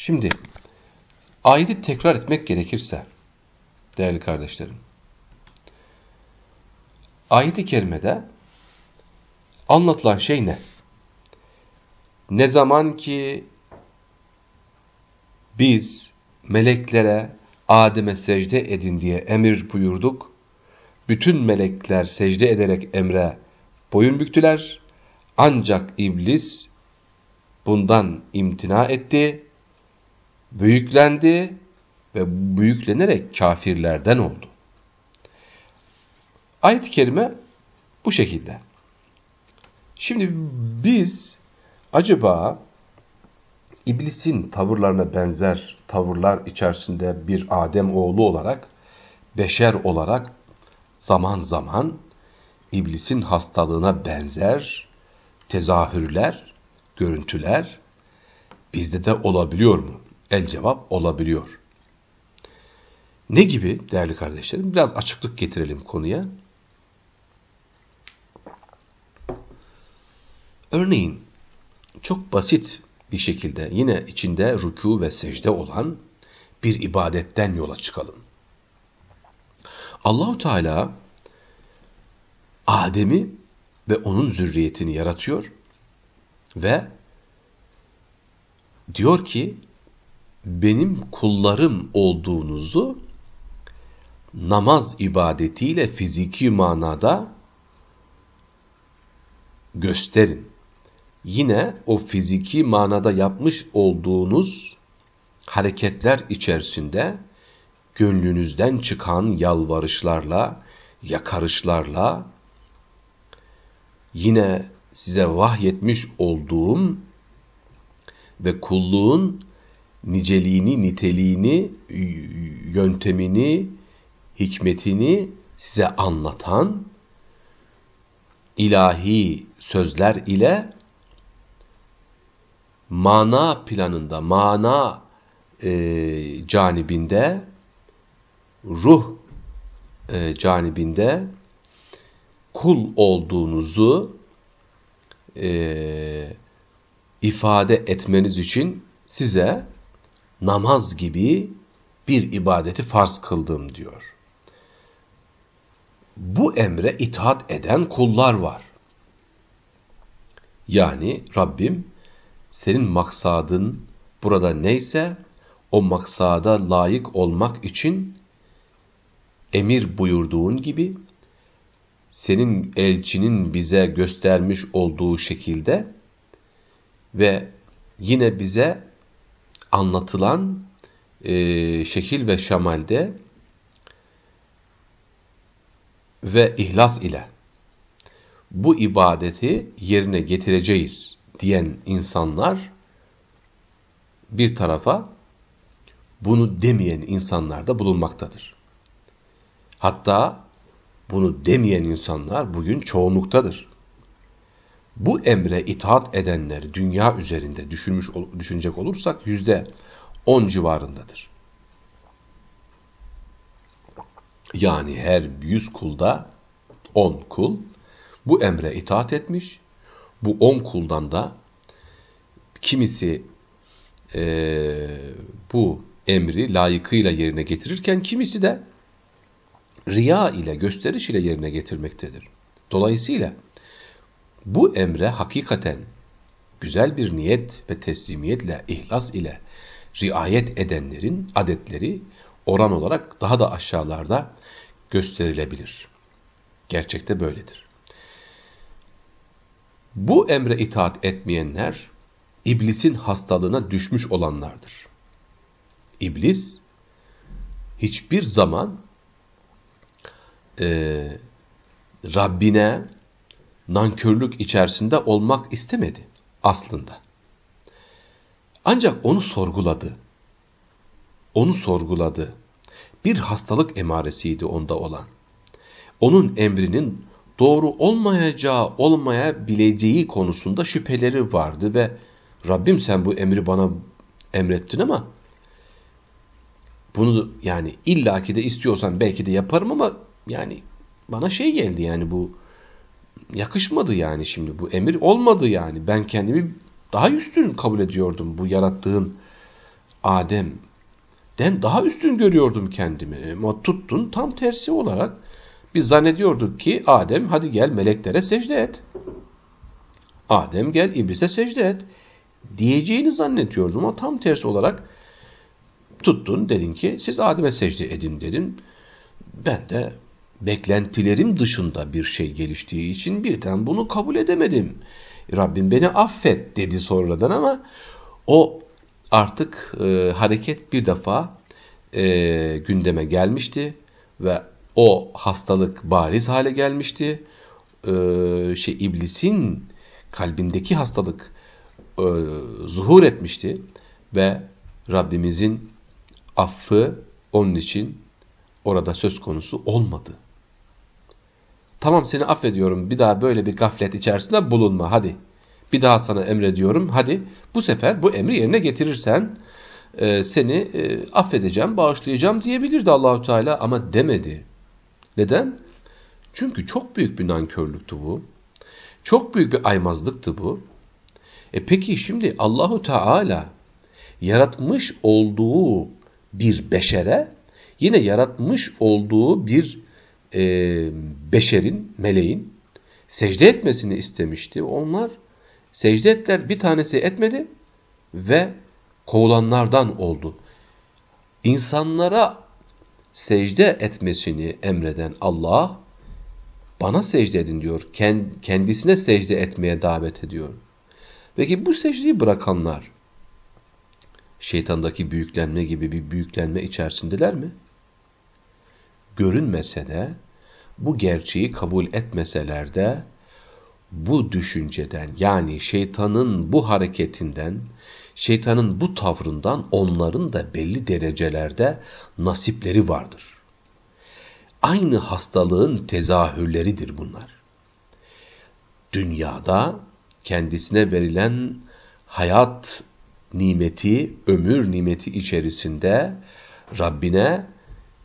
Şimdi ayeti tekrar etmek gerekirse değerli kardeşlerim. Ayet-i kerimede anlatılan şey ne? Ne zaman ki biz meleklere Adem'e secde edin diye emir buyurduk, bütün melekler secde ederek emre boyun büktüler. Ancak iblis bundan imtina etti, büyüklendi ve büyüklenerek kafirlerden oldu. Ayet-i kerime bu şekilde. Şimdi biz acaba iblisin tavırlarına benzer tavırlar içerisinde bir Adem oğlu olarak, beşer olarak zaman zaman iblisin hastalığına benzer tezahürler, görüntüler bizde de olabiliyor mu? El cevap olabiliyor. Ne gibi değerli kardeşlerim? Biraz açıklık getirelim konuya. Örneğin çok basit bir şekilde yine içinde rükû ve secde olan bir ibadetten yola çıkalım. Allahu Teala Adem'i ve onun zürriyetini yaratıyor ve diyor ki benim kullarım olduğunuzu namaz ibadetiyle fiziki manada gösterin. Yine o fiziki manada yapmış olduğunuz hareketler içerisinde gönlünüzden çıkan yalvarışlarla, yakarışlarla yine size vahyetmiş olduğum ve kulluğun niceliğini, niteliğini, yöntemini, hikmetini size anlatan ilahi sözler ile mana planında, mana e, canibinde, ruh e, canibinde kul olduğunuzu e, ifade etmeniz için size namaz gibi bir ibadeti farz kıldım diyor. Bu emre itaat eden kullar var. Yani Rabbim senin maksadın burada neyse o maksada layık olmak için emir buyurduğun gibi senin elçinin bize göstermiş olduğu şekilde ve yine bize anlatılan e, şekil ve şamalde ve ihlas ile bu ibadeti yerine getireceğiz diyen insanlar bir tarafa bunu demeyen insanlar da bulunmaktadır. Hatta bunu demeyen insanlar bugün çoğunluktadır. Bu emre itaat edenler dünya üzerinde düşünmüş düşünecek olursak yüzde on civarındadır. Yani her yüz kulda on kul bu emre itaat etmiş. Bu on kuldan da kimisi e, bu emri layıkıyla yerine getirirken kimisi de riya ile, gösteriş ile yerine getirmektedir. Dolayısıyla bu emre hakikaten güzel bir niyet ve teslimiyetle, ihlas ile riayet edenlerin adetleri oran olarak daha da aşağılarda gösterilebilir. Gerçekte böyledir. Bu emre itaat etmeyenler iblisin hastalığına düşmüş olanlardır. İblis hiçbir zaman e, Rabbine nankörlük içerisinde olmak istemedi aslında. Ancak onu sorguladı. Onu sorguladı. Bir hastalık emaresiydi onda olan. Onun emrinin doğru olmayacağı, olmayabileceği konusunda şüpheleri vardı ve Rabbim sen bu emri bana emrettin ama bunu yani illaki de istiyorsan belki de yaparım ama yani bana şey geldi yani bu yakışmadı yani şimdi bu emir olmadı yani ben kendimi daha üstün kabul ediyordum bu yarattığın Adem'den daha üstün görüyordum kendimi. Ama tuttun tam tersi olarak biz zannediyorduk ki Adem hadi gel meleklere secde et. Adem gel iblise secde et diyeceğini zannediyordum ama tam tersi olarak tuttun dedin ki siz Adem'e secde edin dedin. Ben de beklentilerim dışında bir şey geliştiği için birden bunu kabul edemedim. Rabbim beni affet dedi sonradan ama o artık e, hareket bir defa e, gündeme gelmişti ve o hastalık bariz hale gelmişti. E, şey iblisin kalbindeki hastalık e, zuhur etmişti ve Rabbimizin affı onun için orada söz konusu olmadı. Tamam seni affediyorum bir daha böyle bir gaflet içerisinde bulunma hadi. Bir daha sana emrediyorum hadi bu sefer bu emri yerine getirirsen e, seni e, affedeceğim, bağışlayacağım diyebilirdi Allahu Teala ama demedi. Neden? Çünkü çok büyük bir nankörlüktü bu. Çok büyük bir aymazlıktı bu. E peki şimdi Allahu Teala yaratmış olduğu bir beşere yine yaratmış olduğu bir e, beşerin, meleğin secde etmesini istemişti. Onlar secde ettiler, bir tanesi etmedi ve kovulanlardan oldu. İnsanlara secde etmesini emreden Allah, bana secde edin diyor. Kendisine secde etmeye davet ediyor. Peki bu secdeyi bırakanlar, şeytandaki büyüklenme gibi bir büyüklenme içerisindeler mi? Görünmese de, bu gerçeği kabul etmeseler de, bu düşünceden yani şeytanın bu hareketinden, şeytanın bu tavrından onların da belli derecelerde nasipleri vardır. Aynı hastalığın tezahürleridir bunlar. Dünyada kendisine verilen hayat nimeti, ömür nimeti içerisinde Rabbine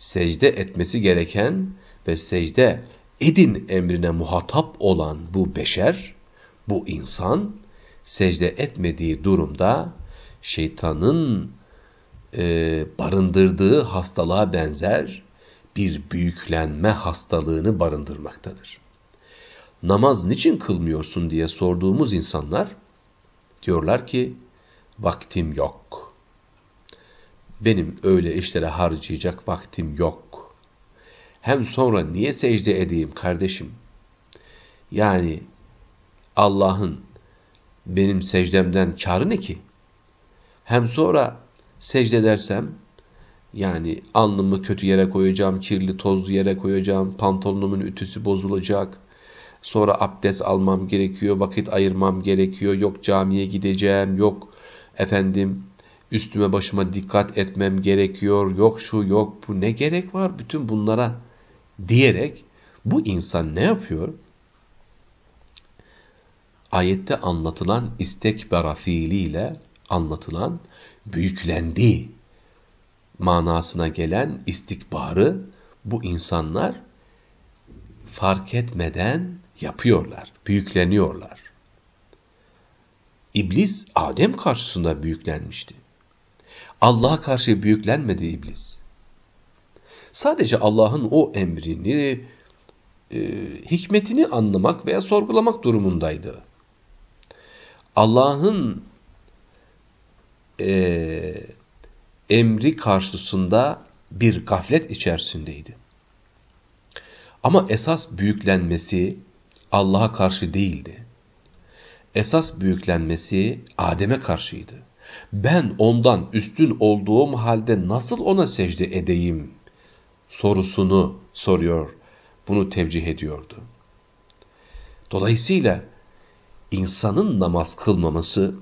secde etmesi gereken ve secde edin emrine muhatap olan bu beşer, bu insan secde etmediği durumda şeytanın e, barındırdığı hastalığa benzer bir büyüklenme hastalığını barındırmaktadır. Namaz niçin kılmıyorsun diye sorduğumuz insanlar diyorlar ki vaktim yok. Benim öyle işlere harcayacak vaktim yok. Hem sonra niye secde edeyim kardeşim? Yani Allah'ın benim secdemden karı ne ki? Hem sonra secde edersem yani alnımı kötü yere koyacağım, kirli tozlu yere koyacağım, pantolonumun ütüsü bozulacak. Sonra abdest almam gerekiyor, vakit ayırmam gerekiyor. Yok camiye gideceğim, yok efendim üstüme başıma dikkat etmem gerekiyor. Yok şu, yok bu ne gerek var bütün bunlara diyerek bu insan ne yapıyor? Ayette anlatılan istekbera fiiliyle anlatılan büyüklendi manasına gelen istikbarı bu insanlar fark etmeden yapıyorlar, büyükleniyorlar. İblis Adem karşısında büyüklenmişti. Allah'a karşı büyüklenmedi iblis. Sadece Allah'ın o emrini, e, hikmetini anlamak veya sorgulamak durumundaydı. Allah'ın e, emri karşısında bir gaflet içerisindeydi. Ama esas büyüklenmesi Allah'a karşı değildi. Esas büyüklenmesi Adem'e karşıydı. Ben ondan üstün olduğum halde nasıl ona secde edeyim sorusunu soruyor, bunu tevcih ediyordu. Dolayısıyla insanın namaz kılmaması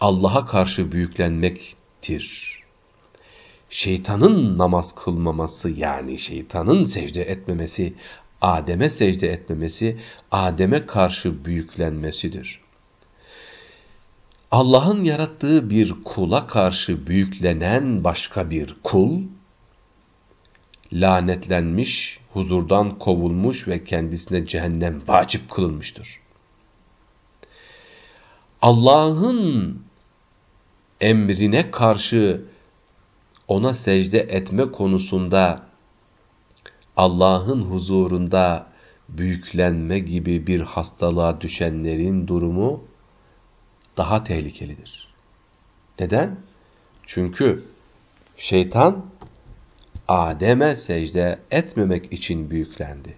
Allah'a karşı büyüklenmektir. Şeytanın namaz kılmaması yani şeytanın secde etmemesi, Adem'e secde etmemesi, Adem'e karşı büyüklenmesidir. Allah'ın yarattığı bir kula karşı büyüklenen başka bir kul, lanetlenmiş, huzurdan kovulmuş ve kendisine cehennem vacip kılınmıştır. Allah'ın emrine karşı ona secde etme konusunda Allah'ın huzurunda büyüklenme gibi bir hastalığa düşenlerin durumu daha tehlikelidir. Neden? Çünkü şeytan Adem'e secde etmemek için büyüklendi.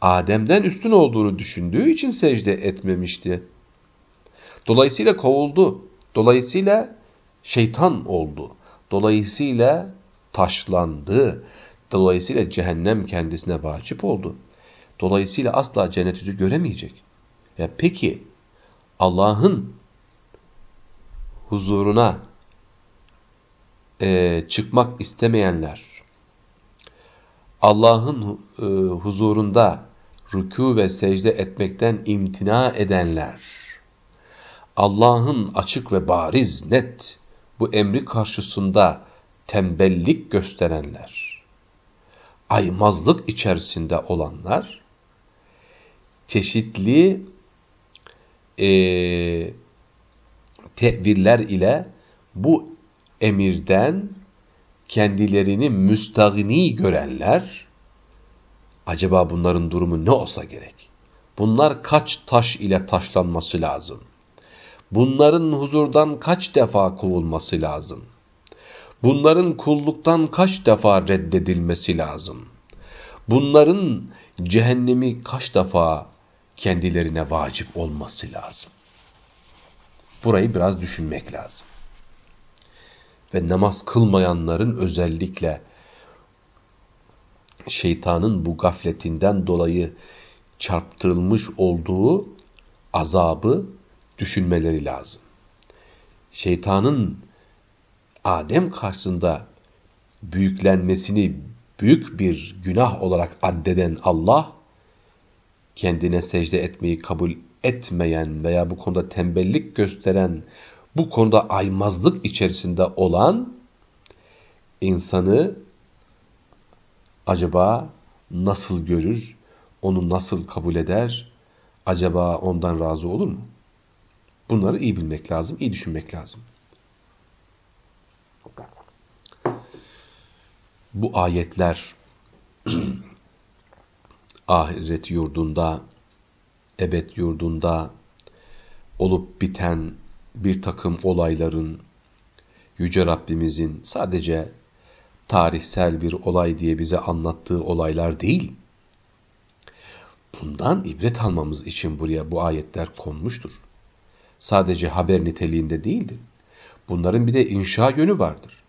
Adem'den üstün olduğunu düşündüğü için secde etmemişti. Dolayısıyla kovuldu. Dolayısıyla şeytan oldu. Dolayısıyla taşlandı. Dolayısıyla cehennem kendisine vacip oldu. Dolayısıyla asla cenneti göremeyecek. Ya peki Allah'ın huzuruna e, çıkmak istemeyenler, Allah'ın e, huzurunda rükû ve secde etmekten imtina edenler, Allah'ın açık ve bariz, net bu emri karşısında tembellik gösterenler, aymazlık içerisinde olanlar, çeşitli e, tevirler ile bu emirden kendilerini müstahni görenler, acaba bunların durumu ne olsa gerek? Bunlar kaç taş ile taşlanması lazım? Bunların huzurdan kaç defa kovulması lazım? Bunların kulluktan kaç defa reddedilmesi lazım? Bunların cehennemi kaç defa kendilerine vacip olması lazım? Burayı biraz düşünmek lazım. Ve namaz kılmayanların özellikle şeytanın bu gafletinden dolayı çarptırılmış olduğu azabı düşünmeleri lazım. Şeytanın Adem karşısında büyüklenmesini büyük bir günah olarak addeden Allah, kendine secde etmeyi kabul etmeyen veya bu konuda tembellik gösteren, bu konuda aymazlık içerisinde olan insanı acaba nasıl görür, onu nasıl kabul eder, acaba ondan razı olur mu? Bunları iyi bilmek lazım, iyi düşünmek lazım. Bu ayetler ahiret yurdunda, ebed yurdunda olup biten bir takım olayların Yüce Rabbimizin sadece tarihsel bir olay diye bize anlattığı olaylar değil. Bundan ibret almamız için buraya bu ayetler konmuştur sadece haber niteliğinde değildir. Bunların bir de inşa yönü vardır.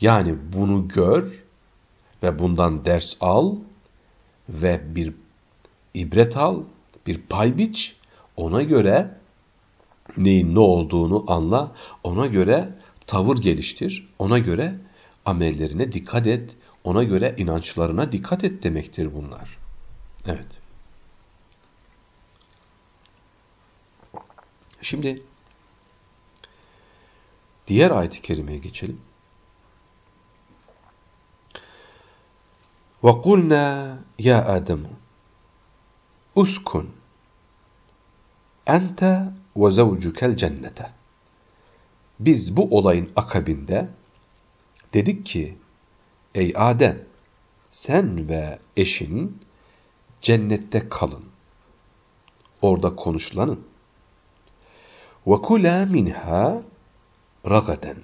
Yani bunu gör ve bundan ders al ve bir ibret al, bir pay biç, ona göre neyin ne olduğunu anla, ona göre tavır geliştir, ona göre amellerine dikkat et, ona göre inançlarına dikkat et demektir bunlar. Evet. Şimdi diğer ayet-i kerimeye geçelim. وَقُلْنَا يَا آدَمُ Uskun ente ve zevcukel cennete. Biz bu olayın akabinde dedik ki ey Adem sen ve eşin cennette kalın. Orada konuşlanın. Ve kula minha ragaden.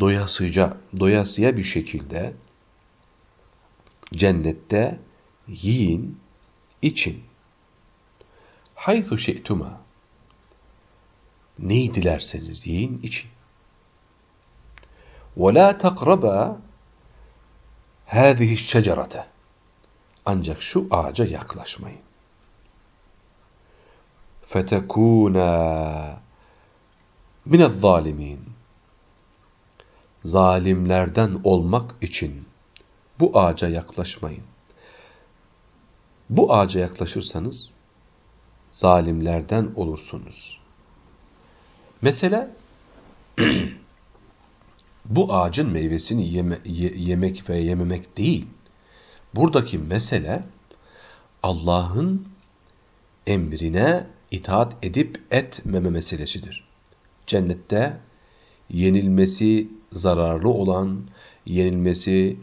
Doyasıca, doyasıya bir şekilde cennette yiyin, için. Haythu şeytuma. Neyi dilerseniz yiyin, için. Ve la takraba hâzihi şecerete. Ancak şu ağaca yaklaşmayın. Fetekûnâ minel zalimin. Zalimlerden olmak için bu ağaca yaklaşmayın. Bu ağaca yaklaşırsanız zalimlerden olursunuz. Mesela bu ağacın meyvesini yeme, ye, yemek ve yememek değil. Buradaki mesele Allah'ın emrine itaat edip etmeme meselesidir. cennette yenilmesi zararlı olan, yenilmesi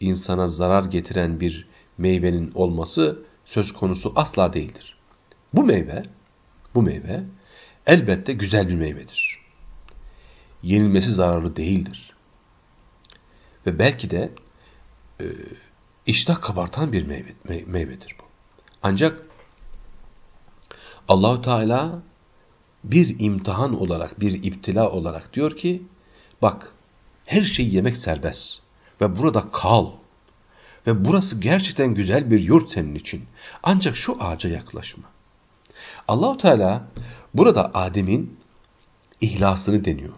insana zarar getiren bir meyvenin olması söz konusu asla değildir. Bu meyve, bu meyve elbette güzel bir meyvedir. Yenilmesi zararlı değildir. Ve belki de e, iştah kabartan bir meyve, me meyvedir bu. Ancak Allahu Teala bir imtihan olarak, bir iptila olarak diyor ki, bak her şeyi yemek serbest ve burada kal. Ve burası gerçekten güzel bir yurt senin için. Ancak şu ağaca yaklaşma. Allahu Teala burada Adem'in ihlasını deniyor.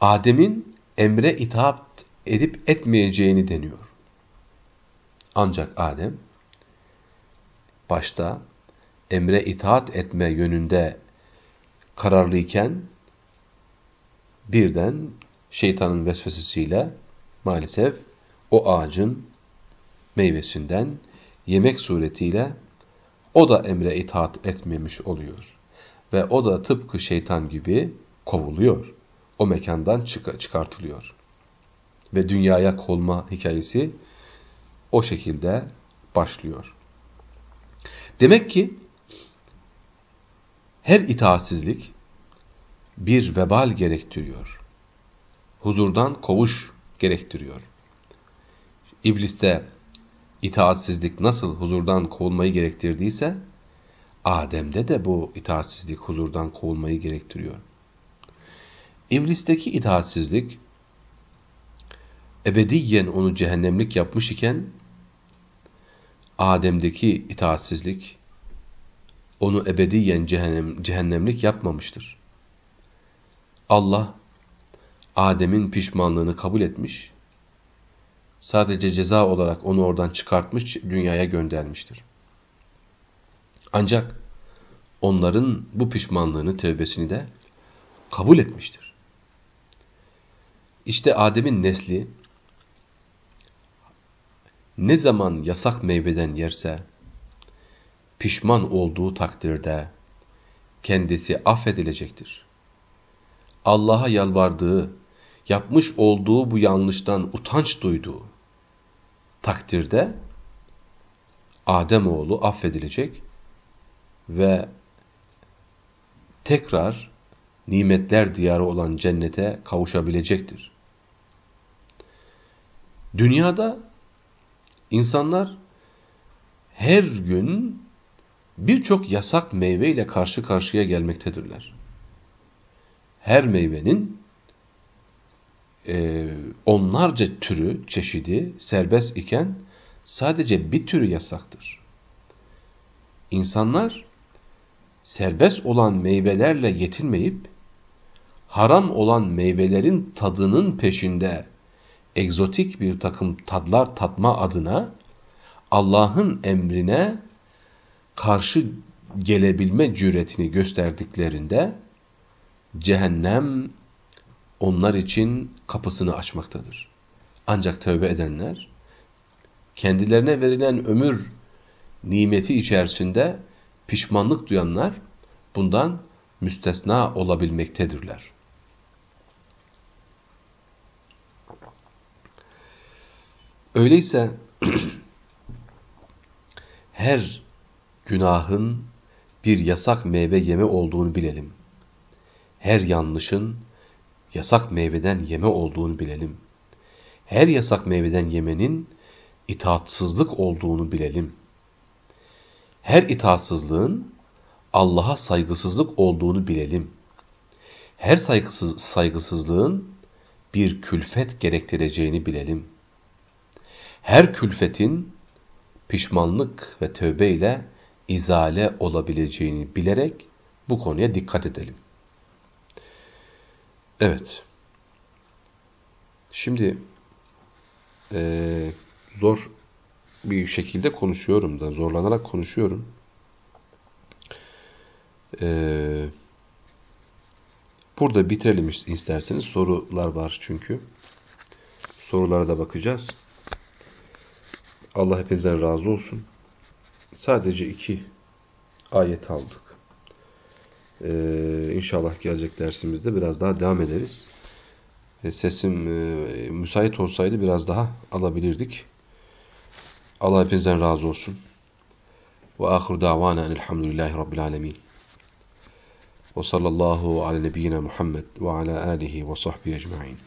Adem'in emre itaat edip etmeyeceğini deniyor. Ancak Adem başta emre itaat etme yönünde kararlıyken birden şeytanın vesvesesiyle maalesef o ağacın meyvesinden yemek suretiyle o da emre itaat etmemiş oluyor. Ve o da tıpkı şeytan gibi kovuluyor. O mekandan çık çıkartılıyor. Ve dünyaya kolma hikayesi o şekilde başlıyor. Demek ki her itaatsizlik bir vebal gerektiriyor. Huzurdan kovuş gerektiriyor. İbliste itaatsizlik nasıl huzurdan kovulmayı gerektirdiyse, Adem'de de bu itaatsizlik huzurdan kovulmayı gerektiriyor. İblisteki itaatsizlik, ebediyen onu cehennemlik yapmış iken, Adem'deki itaatsizlik, onu ebediyen cehennem, cehennemlik yapmamıştır. Allah, Adem'in pişmanlığını kabul etmiş sadece ceza olarak onu oradan çıkartmış, dünyaya göndermiştir. Ancak onların bu pişmanlığını, tövbesini de kabul etmiştir. İşte Adem'in nesli ne zaman yasak meyveden yerse, pişman olduğu takdirde kendisi affedilecektir. Allah'a yalvardığı, yapmış olduğu bu yanlıştan utanç duyduğu, takdirde Ademoğlu affedilecek ve tekrar nimetler diyarı olan cennete kavuşabilecektir. Dünyada insanlar her gün birçok yasak meyve ile karşı karşıya gelmektedirler. Her meyvenin e, onlarca türü, çeşidi serbest iken sadece bir türü yasaktır. İnsanlar serbest olan meyvelerle yetinmeyip haram olan meyvelerin tadının peşinde egzotik bir takım tadlar tatma adına Allah'ın emrine karşı gelebilme cüretini gösterdiklerinde cehennem onlar için kapısını açmaktadır. Ancak tövbe edenler kendilerine verilen ömür nimeti içerisinde pişmanlık duyanlar bundan müstesna olabilmektedirler. Öyleyse her günahın bir yasak meyve yeme olduğunu bilelim. Her yanlışın yasak meyveden yeme olduğunu bilelim. Her yasak meyveden yemenin itaatsızlık olduğunu bilelim. Her itaatsızlığın Allah'a saygısızlık olduğunu bilelim. Her saygısız, saygısızlığın bir külfet gerektireceğini bilelim. Her külfetin pişmanlık ve tövbe ile izale olabileceğini bilerek bu konuya dikkat edelim. Evet. Şimdi e, zor bir şekilde konuşuyorum da, zorlanarak konuşuyorum. E, burada bitirelim isterseniz. Sorular var çünkü. Sorulara da bakacağız. Allah hepinizden razı olsun. Sadece iki ayet aldık. Ee, inşallah gelecek dersimizde biraz daha devam ederiz. E, sesim e, müsait olsaydı biraz daha alabilirdik. Allah hepinizden razı olsun. Ve ahir davana elhamdülillahi rabbil alemin. Ve sallallahu ala nebiyyina Muhammed ve ala alihi ve sahbihi ecma'in.